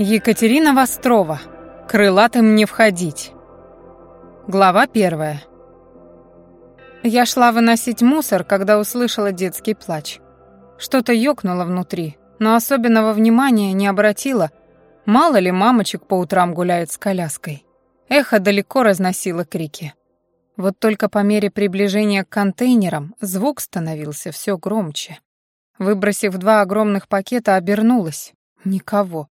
Екатерина Вострова. Крылатым не входить. Глава первая. Я шла выносить мусор, когда услышала детский плач. Что-то ёкнуло внутри, но особенного внимания не обратила. Мало ли мамочек по утрам гуляют с коляской. Эхо далеко разносило крики. Вот только по мере приближения к контейнерам звук становился все громче. Выбросив два огромных пакета, обернулась. Никого.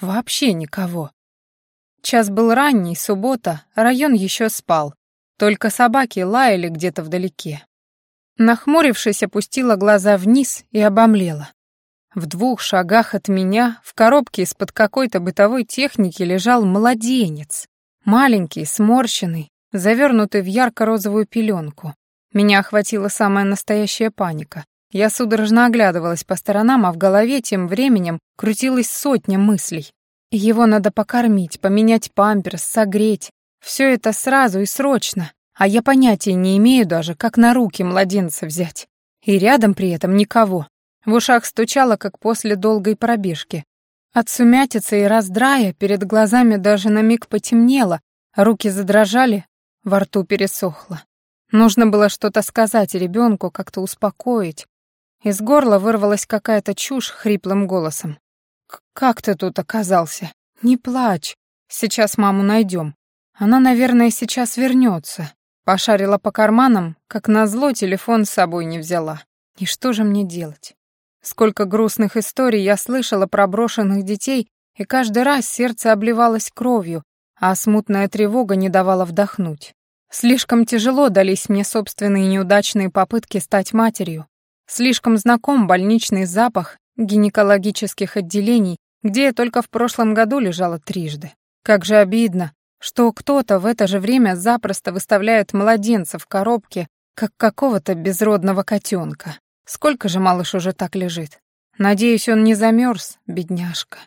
Вообще никого. Час был ранний, суббота, район еще спал. Только собаки лаяли где-то вдалеке. Нахмурившись, опустила глаза вниз и обомлела. В двух шагах от меня в коробке из-под какой-то бытовой техники лежал младенец. Маленький, сморщенный, завернутый в ярко-розовую пеленку. Меня охватила самая настоящая паника. Я судорожно оглядывалась по сторонам, а в голове тем временем крутилась сотня мыслей. Его надо покормить, поменять памперс, согреть. Все это сразу и срочно. А я понятия не имею даже, как на руки младенца взять. И рядом при этом никого. В ушах стучало, как после долгой пробежки. От сумятицы и раздрая перед глазами даже на миг потемнело, руки задрожали, во рту пересохло. Нужно было что-то сказать ребенку, как-то успокоить, из горла вырвалась какая-то чушь хриплым голосом. «Как ты тут оказался? Не плачь. Сейчас маму найдем. Она, наверное, сейчас вернется. Пошарила по карманам, как назло телефон с собой не взяла. И что же мне делать? Сколько грустных историй я слышала про брошенных детей, и каждый раз сердце обливалось кровью, а смутная тревога не давала вдохнуть. Слишком тяжело дались мне собственные неудачные попытки стать матерью, Слишком знаком больничный запах гинекологических отделений, где я только в прошлом году лежала трижды. Как же обидно, что кто-то в это же время запросто выставляет младенца в коробке, как какого-то безродного котенка. Сколько же малыш уже так лежит? Надеюсь, он не замерз, бедняжка.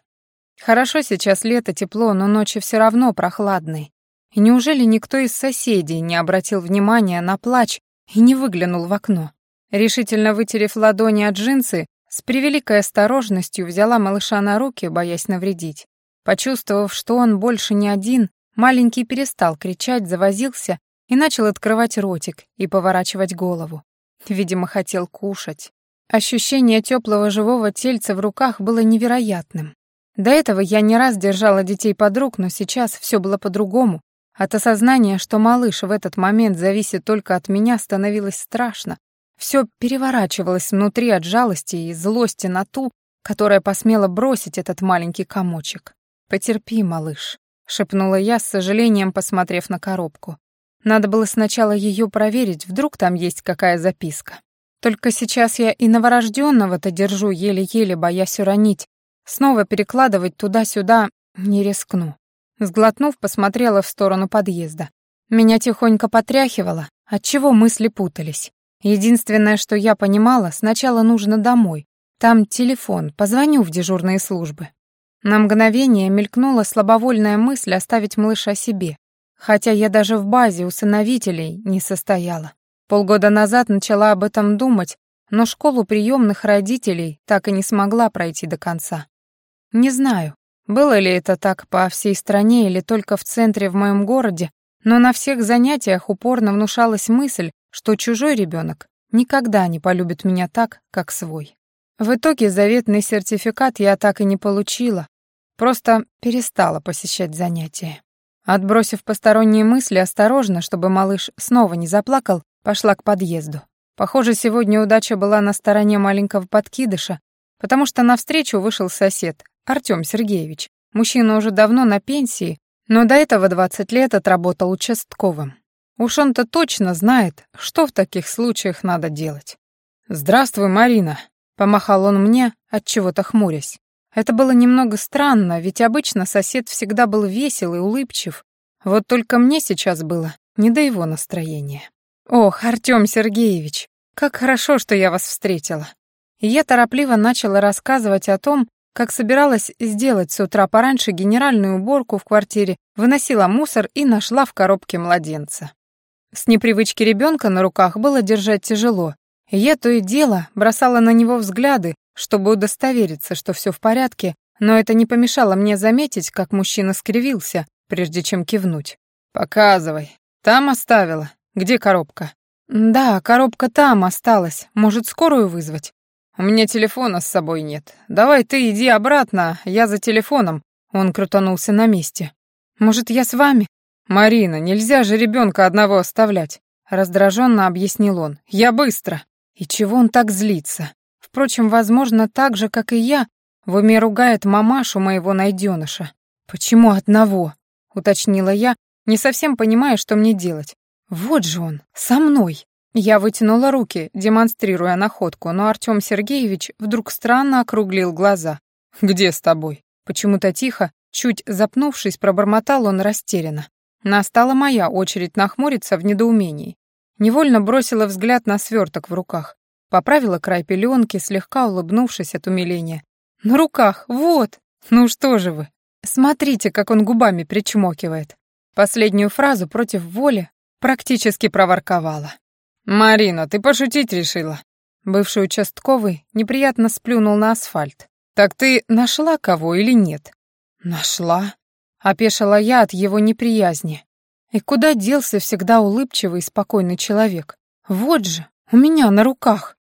Хорошо сейчас лето, тепло, но ночи все равно прохладные. И неужели никто из соседей не обратил внимания на плач и не выглянул в окно? Решительно вытерев ладони от джинсы, с превеликой осторожностью взяла малыша на руки, боясь навредить. Почувствовав, что он больше не один, маленький перестал кричать, завозился и начал открывать ротик и поворачивать голову. Видимо, хотел кушать. Ощущение теплого живого тельца в руках было невероятным. До этого я не раз держала детей под рук, но сейчас все было по-другому. От осознания, что малыш в этот момент зависит только от меня, становилось страшно, все переворачивалось внутри от жалости и злости на ту, которая посмела бросить этот маленький комочек. «Потерпи, малыш», — шепнула я, с сожалением посмотрев на коробку. Надо было сначала ее проверить, вдруг там есть какая записка. Только сейчас я и новорожденного-то держу еле-еле, боясь уронить. Снова перекладывать туда-сюда не рискну. Сглотнув, посмотрела в сторону подъезда. Меня тихонько потряхивало, отчего мысли путались. Единственное, что я понимала, сначала нужно домой. Там телефон, позвоню в дежурные службы. На мгновение мелькнула слабовольная мысль оставить малыша себе, хотя я даже в базе усыновителей не состояла. Полгода назад начала об этом думать, но школу приемных родителей так и не смогла пройти до конца. Не знаю, было ли это так по всей стране или только в центре в моем городе, но на всех занятиях упорно внушалась мысль, что чужой ребенок никогда не полюбит меня так, как свой. В итоге заветный сертификат я так и не получила, просто перестала посещать занятия. Отбросив посторонние мысли осторожно, чтобы малыш снова не заплакал, пошла к подъезду. Похоже, сегодня удача была на стороне маленького подкидыша, потому что навстречу вышел сосед, Артём Сергеевич. Мужчина уже давно на пенсии, но до этого 20 лет отработал участковым. Уж он-то точно знает, что в таких случаях надо делать. «Здравствуй, Марина», — помахал он мне, от чего то хмурясь. Это было немного странно, ведь обычно сосед всегда был весел и улыбчив. Вот только мне сейчас было не до его настроения. «Ох, Артём Сергеевич, как хорошо, что я вас встретила». И я торопливо начала рассказывать о том, как собиралась сделать с утра пораньше генеральную уборку в квартире, выносила мусор и нашла в коробке младенца. С непривычки ребенка на руках было держать тяжело, я то и дело бросала на него взгляды, чтобы удостовериться, что все в порядке, но это не помешало мне заметить, как мужчина скривился, прежде чем кивнуть. «Показывай. Там оставила. Где коробка?» «Да, коробка там осталась. Может, скорую вызвать?» «У меня телефона с собой нет. Давай ты иди обратно, я за телефоном». Он крутанулся на месте. «Может, я с вами?» «Марина, нельзя же ребенка одного оставлять», — раздраженно объяснил он. «Я быстро». И чего он так злится? Впрочем, возможно, так же, как и я, в уме ругает мамашу моего найденыша. «Почему одного?» — уточнила я, не совсем понимая, что мне делать. «Вот же он, со мной!» Я вытянула руки, демонстрируя находку, но Артём Сергеевич вдруг странно округлил глаза. «Где с тобой?» Почему-то тихо, чуть запнувшись, пробормотал он растерянно. Настала моя очередь нахмуриться в недоумении. Невольно бросила взгляд на сверток в руках. Поправила край пеленки, слегка улыбнувшись от умиления. «На руках, вот! Ну что же вы! Смотрите, как он губами причмокивает!» Последнюю фразу против воли практически проворковала. «Марина, ты пошутить решила?» Бывший участковый неприятно сплюнул на асфальт. «Так ты нашла кого или нет?» «Нашла?» Опешила я от его неприязни. И куда делся всегда улыбчивый и спокойный человек? Вот же, у меня на руках.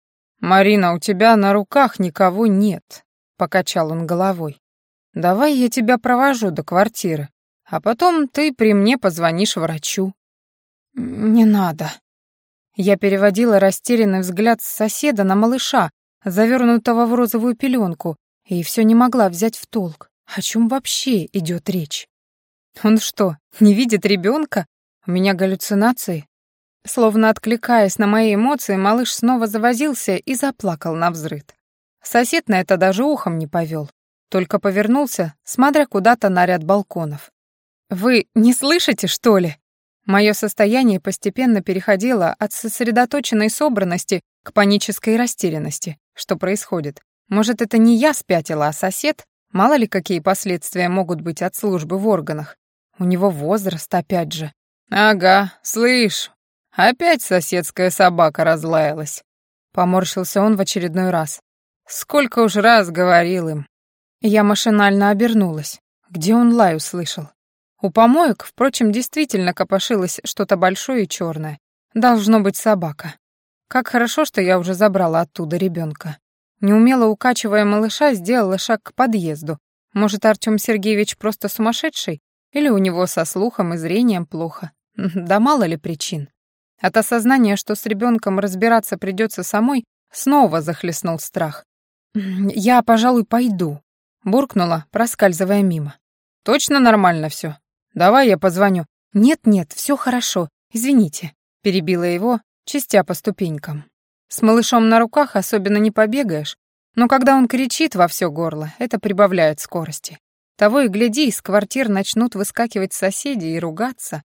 «Марина, у тебя на руках никого нет», — покачал он головой. «Давай я тебя провожу до квартиры, а потом ты при мне позвонишь врачу». «Не надо». Я переводила растерянный взгляд с соседа на малыша, завернутого в розовую пеленку, и все не могла взять в толк. О чем вообще идет речь? Он что, не видит ребенка? У меня галлюцинации? Словно откликаясь на мои эмоции, малыш снова завозился и заплакал на взрыд. Сосед на это даже ухом не повел, только повернулся, смотря куда-то на ряд балконов. «Вы не слышите, что ли?» Мое состояние постепенно переходило от сосредоточенной собранности к панической растерянности. Что происходит? Может, это не я спятила, а сосед? Мало ли, какие последствия могут быть от службы в органах. У него возраст, опять же. «Ага, слышь, опять соседская собака разлаялась». Поморщился он в очередной раз. «Сколько уж раз говорил им». Я машинально обернулась. Где он лай услышал? У помоек, впрочем, действительно копошилось что-то большое и черное. Должно быть собака. Как хорошо, что я уже забрала оттуда ребенка. Неумело укачивая малыша, сделала шаг к подъезду. Может, Артём Сергеевич просто сумасшедший? Или у него со слухом и зрением плохо? Да мало ли причин. От осознания, что с ребенком разбираться придется самой, снова захлестнул страх. «Я, пожалуй, пойду», — буркнула, проскальзывая мимо. «Точно нормально все. Давай я позвоню». «Нет-нет, все хорошо. Извините», — перебила его, чистя по ступенькам. С малышом на руках особенно не побегаешь, но когда он кричит во все горло, это прибавляет скорости. Того и гляди, из квартир начнут выскакивать соседи и ругаться.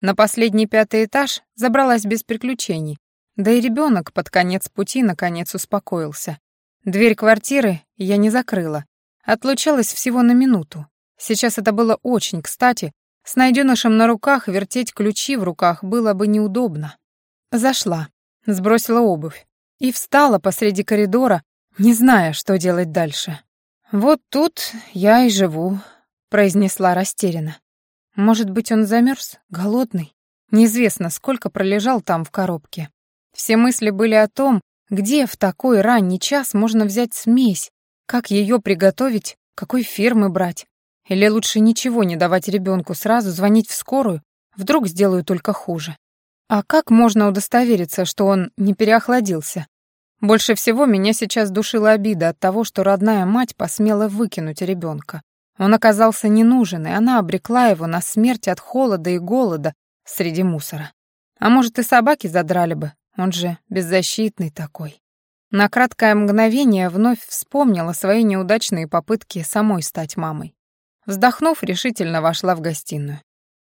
На последний пятый этаж забралась без приключений, да и ребенок под конец пути наконец успокоился. Дверь квартиры я не закрыла, отлучалась всего на минуту. Сейчас это было очень кстати, с найденышем на руках вертеть ключи в руках было бы неудобно. Зашла, сбросила обувь и встала посреди коридора, не зная, что делать дальше. «Вот тут я и живу», — произнесла растерянно. «Может быть, он замерз, голодный? Неизвестно, сколько пролежал там в коробке. Все мысли были о том, где в такой ранний час можно взять смесь, как ее приготовить, какой фирмы брать. Или лучше ничего не давать ребенку, сразу звонить в скорую, вдруг сделаю только хуже. А как можно удостовериться, что он не переохладился? Больше всего меня сейчас душила обида от того, что родная мать посмела выкинуть ребенка. Он оказался не нужен, и она обрекла его на смерть от холода и голода среди мусора. А может, и собаки задрали бы, он же беззащитный такой. На краткое мгновение вновь вспомнила свои неудачные попытки самой стать мамой. Вздохнув, решительно вошла в гостиную.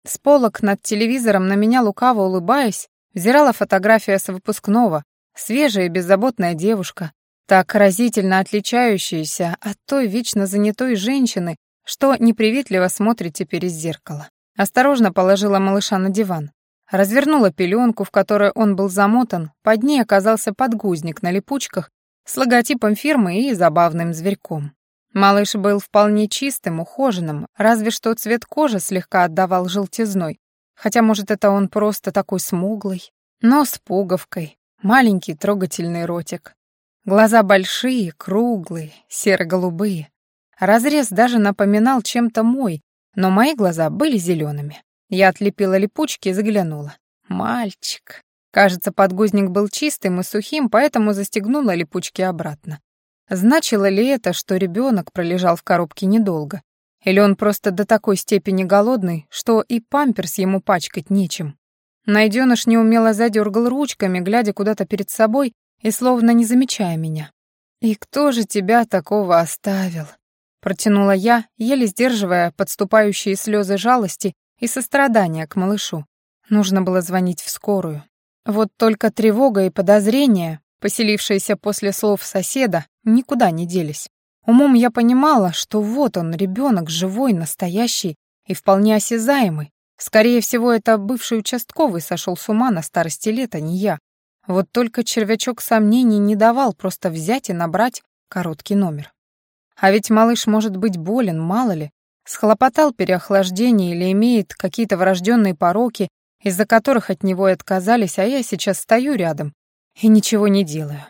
С полок над телевизором на меня лукаво улыбаясь, взирала фотография с выпускного, свежая и беззаботная девушка, так разительно отличающаяся от той вечно занятой женщины, что неприветливо смотрит теперь из зеркала. Осторожно положила малыша на диван. Развернула пеленку, в которой он был замотан, под ней оказался подгузник на липучках с логотипом фирмы и забавным зверьком. Малыш был вполне чистым, ухоженным, разве что цвет кожи слегка отдавал желтизной, хотя, может, это он просто такой смуглый, но с пуговкой, маленький трогательный ротик. Глаза большие, круглые, серо-голубые. Разрез даже напоминал чем-то мой, но мои глаза были зелеными. Я отлепила липучки и заглянула. Мальчик. Кажется, подгузник был чистым и сухим, поэтому застегнула липучки обратно. Значило ли это, что ребенок пролежал в коробке недолго? Или он просто до такой степени голодный, что и памперс ему пачкать нечем? Найденыш неумело задергал ручками, глядя куда-то перед собой и словно не замечая меня. «И кто же тебя такого оставил?» Протянула я, еле сдерживая подступающие слезы жалости и сострадания к малышу. Нужно было звонить в скорую. Вот только тревога и подозрения, поселившиеся после слов соседа, никуда не делись. Умом я понимала, что вот он, ребенок, живой, настоящий и вполне осязаемый. Скорее всего, это бывший участковый сошел с ума на старости лет, а не я. Вот только червячок сомнений не давал просто взять и набрать короткий номер. А ведь малыш может быть болен, мало ли, схлопотал переохлаждение или имеет какие-то врожденные пороки, из-за которых от него и отказались, а я сейчас стою рядом и ничего не делаю.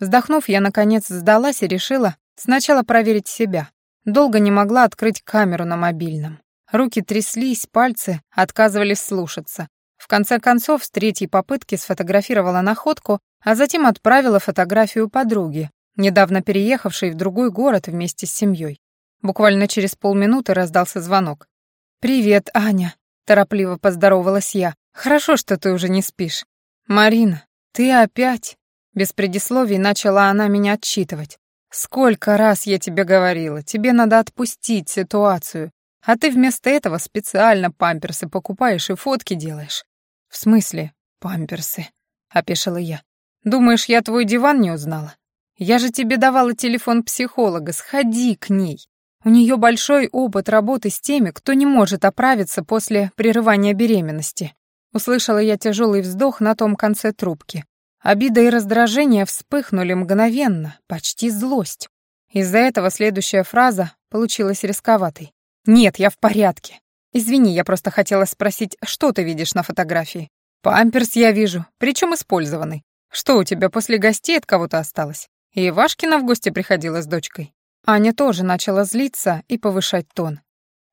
Вздохнув, я, наконец, сдалась и решила сначала проверить себя. Долго не могла открыть камеру на мобильном. Руки тряслись, пальцы отказывались слушаться. В конце концов, с третьей попытки сфотографировала находку, а затем отправила фотографию подруге, недавно переехавшей в другой город вместе с семьей. Буквально через полминуты раздался звонок. «Привет, Аня», Торопливо поздоровалась я. «Хорошо, что ты уже не спишь». «Марина, ты опять?» Без предисловий начала она меня отчитывать. «Сколько раз я тебе говорила, тебе надо отпустить ситуацию, а ты вместо этого специально памперсы покупаешь и фотки делаешь». «В смысле памперсы?» — опешила я. «Думаешь, я твой диван не узнала? Я же тебе давала телефон психолога, сходи к ней. У нее большой опыт работы с теми, кто не может оправиться после прерывания беременности. Услышала я тяжелый вздох на том конце трубки. Обида и раздражение вспыхнули мгновенно, почти злость. Из-за этого следующая фраза получилась рисковатой. «Нет, я в порядке. Извини, я просто хотела спросить, что ты видишь на фотографии?» «Памперс я вижу, причем использованный. Что у тебя после гостей от кого-то осталось? И Вашкина в гости приходила с дочкой?» Аня тоже начала злиться и повышать тон.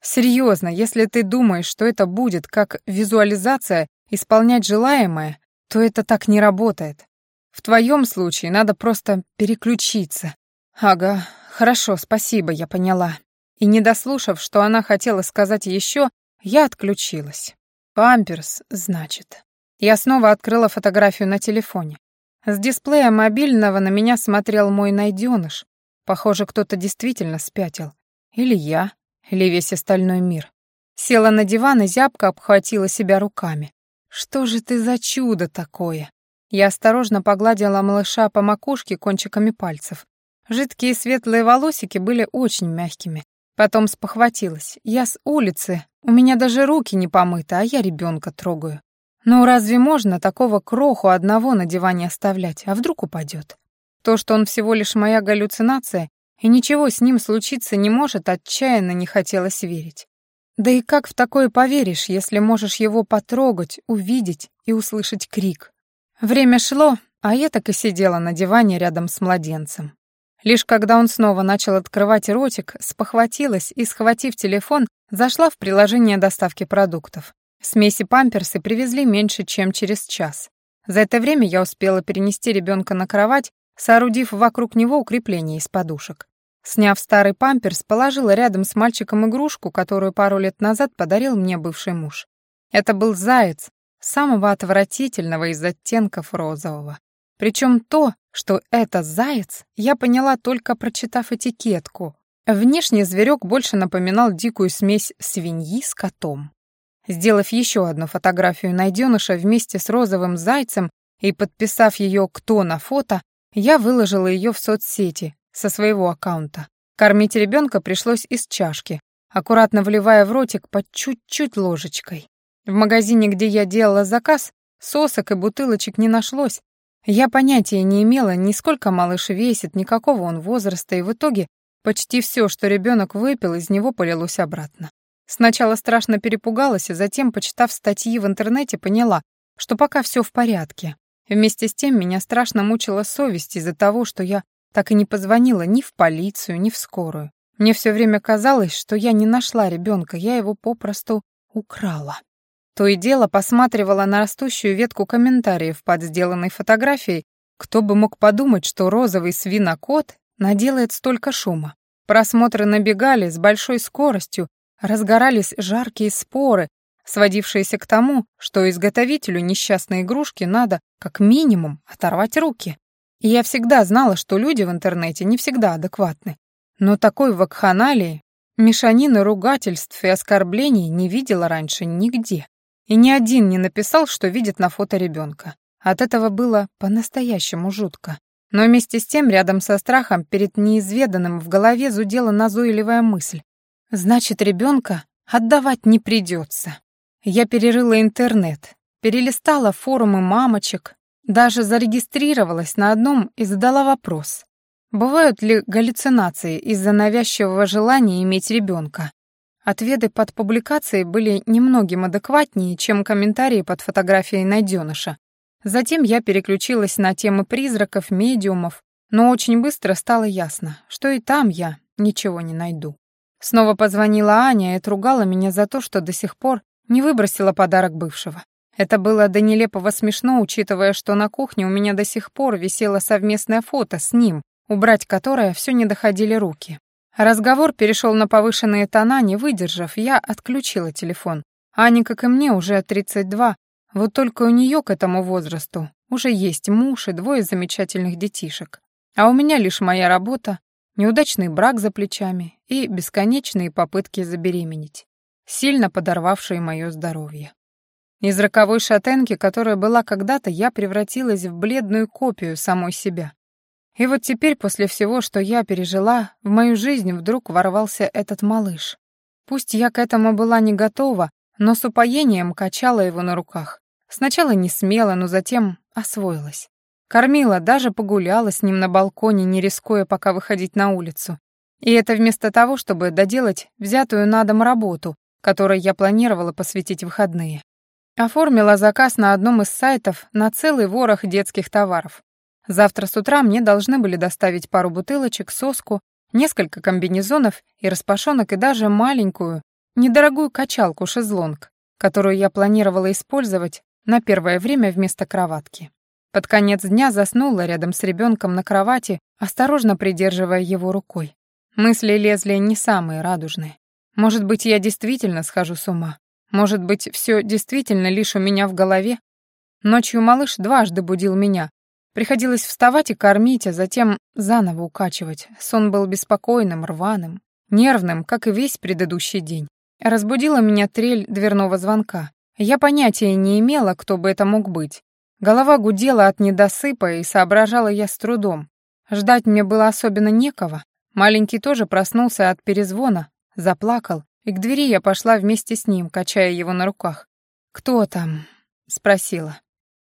«Серьезно, если ты думаешь, что это будет как визуализация исполнять желаемое, то это так не работает. В твоем случае надо просто переключиться». «Ага, хорошо, спасибо, я поняла». И не дослушав, что она хотела сказать еще, я отключилась. «Памперс, значит». Я снова открыла фотографию на телефоне. С дисплея мобильного на меня смотрел мой найденыш, Похоже, кто-то действительно спятил. Или я, или весь остальной мир. Села на диван и зябко обхватила себя руками. «Что же ты за чудо такое?» Я осторожно погладила малыша по макушке кончиками пальцев. Жидкие светлые волосики были очень мягкими. Потом спохватилась. Я с улицы, у меня даже руки не помыты, а я ребенка трогаю. Ну разве можно такого кроху одного на диване оставлять, а вдруг упадет? То, что он всего лишь моя галлюцинация, и ничего с ним случиться не может, отчаянно не хотелось верить. Да и как в такое поверишь, если можешь его потрогать, увидеть и услышать крик? Время шло, а я так и сидела на диване рядом с младенцем. Лишь когда он снова начал открывать ротик, спохватилась и, схватив телефон, зашла в приложение доставки продуктов. Смеси памперсы привезли меньше, чем через час. За это время я успела перенести ребенка на кровать соорудив вокруг него укрепление из подушек. Сняв старый памперс, положила рядом с мальчиком игрушку, которую пару лет назад подарил мне бывший муж. Это был заяц, самого отвратительного из оттенков розового. Причем то, что это заяц, я поняла только прочитав этикетку. Внешне зверек больше напоминал дикую смесь свиньи с котом. Сделав еще одну фотографию найденыша вместе с розовым зайцем и подписав ее «Кто на фото», я выложила ее в соцсети со своего аккаунта. Кормить ребенка пришлось из чашки, аккуратно вливая в ротик под чуть-чуть ложечкой. В магазине, где я делала заказ, сосок и бутылочек не нашлось. Я понятия не имела, ни сколько малыш весит, ни какого он возраста, и в итоге Почти все, что ребенок выпил, из него полилось обратно. Сначала страшно перепугалась, а затем, почитав статьи в интернете, поняла, что пока все в порядке. Вместе с тем меня страшно мучила совесть из-за того, что я так и не позвонила ни в полицию, ни в скорую. Мне все время казалось, что я не нашла ребенка, я его попросту украла. То и дело посматривала на растущую ветку комментариев под сделанной фотографией, кто бы мог подумать, что розовый свинокот наделает столько шума. Просмотры набегали с большой скоростью, разгорались жаркие споры, сводившиеся к тому, что изготовителю несчастной игрушки надо, как минимум, оторвать руки. Я всегда знала, что люди в интернете не всегда адекватны. Но такой вакханалии, мешанины ругательств и оскорблений не видела раньше нигде. И ни один не написал, что видит на фото ребенка. От этого было по-настоящему жутко. Но вместе с тем, рядом со страхом перед неизведанным в голове зудела назойливая мысль. Значит, ребенка отдавать не придется. Я перерыла интернет, перелистала форумы мамочек, даже зарегистрировалась на одном и задала вопрос. Бывают ли галлюцинации из-за навязчивого желания иметь ребенка? Ответы под публикацией были немногим адекватнее, чем комментарии под фотографией найденыша. Затем я переключилась на темы призраков, медиумов, но очень быстро стало ясно, что и там я ничего не найду. Снова позвонила Аня и отругала меня за то, что до сих пор не выбросила подарок бывшего. Это было до нелепого смешно, учитывая, что на кухне у меня до сих пор висело совместное фото с ним, убрать которое все не доходили руки. Разговор перешел на повышенные тона, не выдержав, я отключила телефон. Ане, как и мне, уже 32, вот только у нее к этому возрасту уже есть муж и двое замечательных детишек. А у меня лишь моя работа, неудачный брак за плечами и бесконечные попытки забеременеть, сильно подорвавшие мое здоровье. Из роковой шатенки, которая была когда-то, я превратилась в бледную копию самой себя. И вот теперь, после всего, что я пережила, в мою жизнь вдруг ворвался этот малыш. Пусть я к этому была не готова, но с упоением качала его на руках. Сначала не смело, но затем освоилась. Кормила, даже погуляла с ним на балконе, не рискуя пока выходить на улицу. И это вместо того, чтобы доделать взятую на дом работу, которой я планировала посвятить выходные. Оформила заказ на одном из сайтов на целый ворох детских товаров. Завтра с утра мне должны были доставить пару бутылочек, соску, несколько комбинезонов и распашонок и даже маленькую, недорогую качалку-шезлонг, которую я планировала использовать на первое время вместо кроватки. Под конец дня заснула рядом с ребенком на кровати, осторожно придерживая его рукой. Мысли лезли не самые радужные. Может быть, я действительно схожу с ума. Может быть, все действительно лишь у меня в голове. Ночью малыш дважды будил меня, Приходилось вставать и кормить, а затем заново укачивать. Сон был беспокойным, рваным, нервным, как и весь предыдущий день. Разбудила меня трель дверного звонка. Я понятия не имела, кто бы это мог быть. Голова гудела от недосыпа, и соображала я с трудом. Ждать мне было особенно некого. Маленький тоже проснулся от перезвона, заплакал, и к двери я пошла вместе с ним, качая его на руках. «Кто там?» — спросила.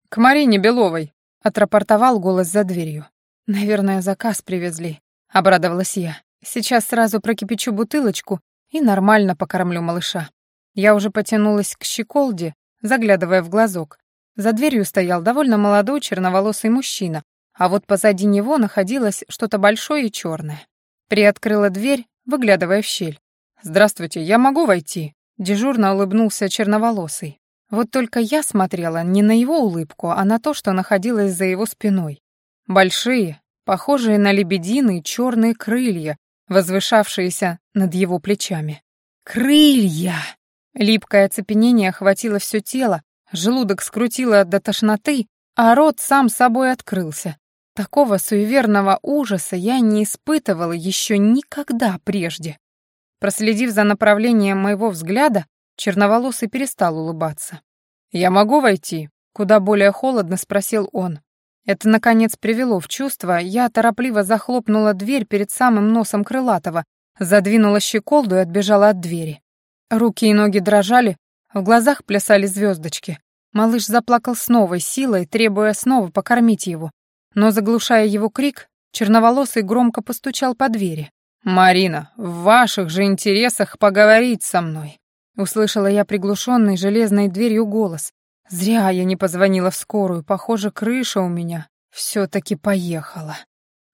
«К Марине Беловой», отрапортовал голос за дверью. «Наверное, заказ привезли», — обрадовалась я. «Сейчас сразу прокипячу бутылочку и нормально покормлю малыша». Я уже потянулась к щеколде, заглядывая в глазок. За дверью стоял довольно молодой черноволосый мужчина, а вот позади него находилось что-то большое и черное. Приоткрыла дверь, выглядывая в щель. «Здравствуйте, я могу войти?» Дежурно улыбнулся черноволосый. Вот только я смотрела не на его улыбку, а на то, что находилось за его спиной. Большие, похожие на лебединые черные крылья, возвышавшиеся над его плечами. Крылья! Липкое оцепенение охватило все тело, желудок скрутило до тошноты, а рот сам собой открылся. Такого суеверного ужаса я не испытывала еще никогда прежде. Проследив за направлением моего взгляда, Черноволосый перестал улыбаться. «Я могу войти?» — куда более холодно спросил он. Это, наконец, привело в чувство, я торопливо захлопнула дверь перед самым носом Крылатого, задвинула щеколду и отбежала от двери. Руки и ноги дрожали, в глазах плясали звездочки. Малыш заплакал с новой силой, требуя снова покормить его. Но, заглушая его крик, черноволосый громко постучал по двери. «Марина, в ваших же интересах поговорить со мной», — услышала я приглушенный железной дверью голос. Зря я не позвонила в скорую, похоже, крыша у меня все-таки поехала.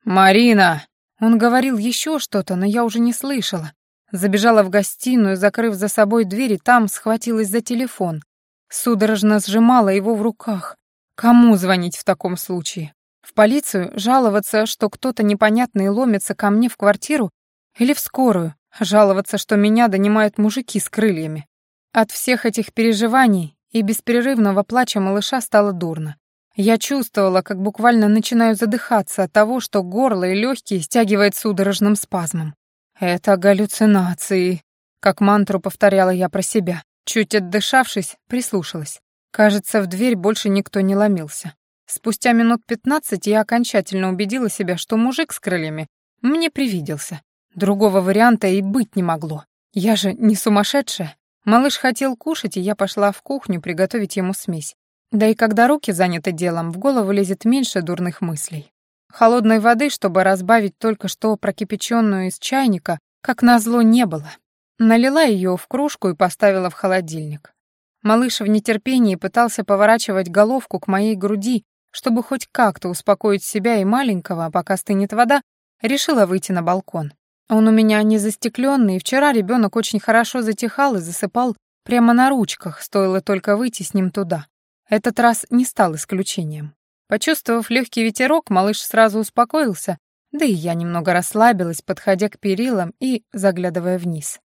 «Марина!» Он говорил еще что-то, но я уже не слышала. Забежала в гостиную, закрыв за собой дверь, и там схватилась за телефон. Судорожно сжимала его в руках. Кому звонить в таком случае? В полицию жаловаться, что кто-то непонятный ломится ко мне в квартиру? Или в скорую? Жаловаться, что меня донимают мужики с крыльями? От всех этих переживаний и беспрерывного плача малыша стало дурно. Я чувствовала, как буквально начинаю задыхаться от того, что горло и легкие стягивает судорожным спазмом. «Это галлюцинации», — как мантру повторяла я про себя. Чуть отдышавшись, прислушалась. Кажется, в дверь больше никто не ломился. Спустя минут пятнадцать я окончательно убедила себя, что мужик с крыльями мне привиделся. Другого варианта и быть не могло. Я же не сумасшедшая. Малыш хотел кушать, и я пошла в кухню приготовить ему смесь. Да и когда руки заняты делом, в голову лезет меньше дурных мыслей. Холодной воды, чтобы разбавить только что прокипяченную из чайника, как назло, не было. Налила ее в кружку и поставила в холодильник. Малыш в нетерпении пытался поворачивать головку к моей груди, чтобы хоть как-то успокоить себя и маленького, пока стынет вода, решила выйти на балкон. Он у меня не застекленный, и вчера ребенок очень хорошо затихал и засыпал прямо на ручках, стоило только выйти с ним туда. Этот раз не стал исключением. Почувствовав легкий ветерок, малыш сразу успокоился, да и я немного расслабилась, подходя к перилам и заглядывая вниз.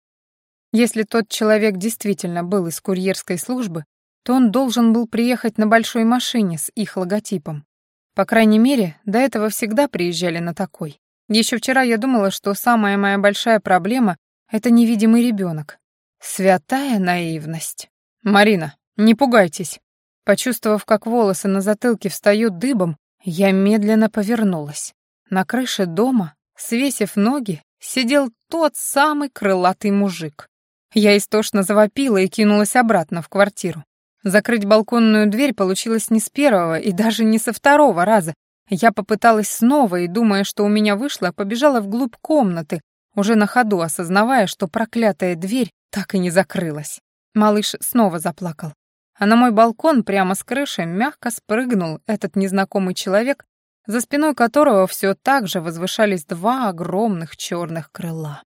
Если тот человек действительно был из курьерской службы, то он должен был приехать на большой машине с их логотипом. По крайней мере, до этого всегда приезжали на такой. Еще вчера я думала, что самая моя большая проблема — это невидимый ребенок. Святая наивность. «Марина, не пугайтесь», Почувствовав, как волосы на затылке встают дыбом, я медленно повернулась. На крыше дома, свесив ноги, сидел тот самый крылатый мужик. Я истошно завопила и кинулась обратно в квартиру. Закрыть балконную дверь получилось не с первого и даже не со второго раза. Я попыталась снова и, думая, что у меня вышло, побежала вглубь комнаты, уже на ходу осознавая, что проклятая дверь так и не закрылась. Малыш снова заплакал а на мой балкон прямо с крыши мягко спрыгнул этот незнакомый человек, за спиной которого все так же возвышались два огромных черных крыла.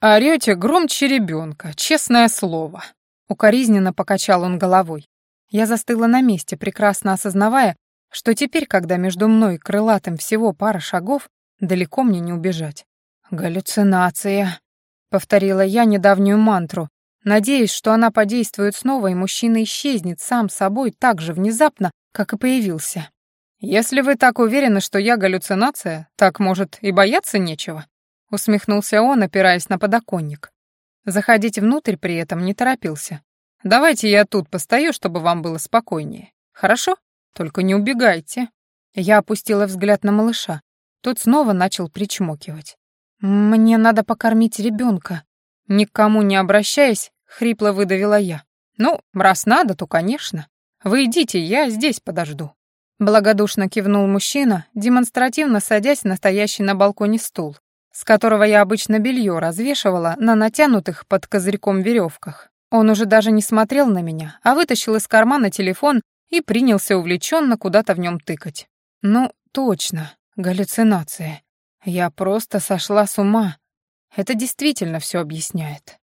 «Орете громче ребенка, честное слово!» Укоризненно покачал он головой. Я застыла на месте, прекрасно осознавая, что теперь, когда между мной и крылатым всего пара шагов, далеко мне не убежать. «Галлюцинация», — повторила я недавнюю мантру, надеясь, что она подействует снова, и мужчина исчезнет сам собой так же внезапно, как и появился. «Если вы так уверены, что я галлюцинация, так, может, и бояться нечего?» Усмехнулся он, опираясь на подоконник. Заходить внутрь при этом не торопился. «Давайте я тут постою, чтобы вам было спокойнее. Хорошо? Только не убегайте». Я опустила взгляд на малыша. Тот снова начал причмокивать. «Мне надо покормить ребенка», Никому не обращаясь, хрипло выдавила я. «Ну, раз надо, то, конечно. Вы идите, я здесь подожду». Благодушно кивнул мужчина, демонстративно садясь на стоящий на балконе стул, с которого я обычно белье развешивала на натянутых под козырьком веревках. Он уже даже не смотрел на меня, а вытащил из кармана телефон и принялся увлеченно куда-то в нем тыкать. Ну, точно, галлюцинация. Я просто сошла с ума. Это действительно все объясняет.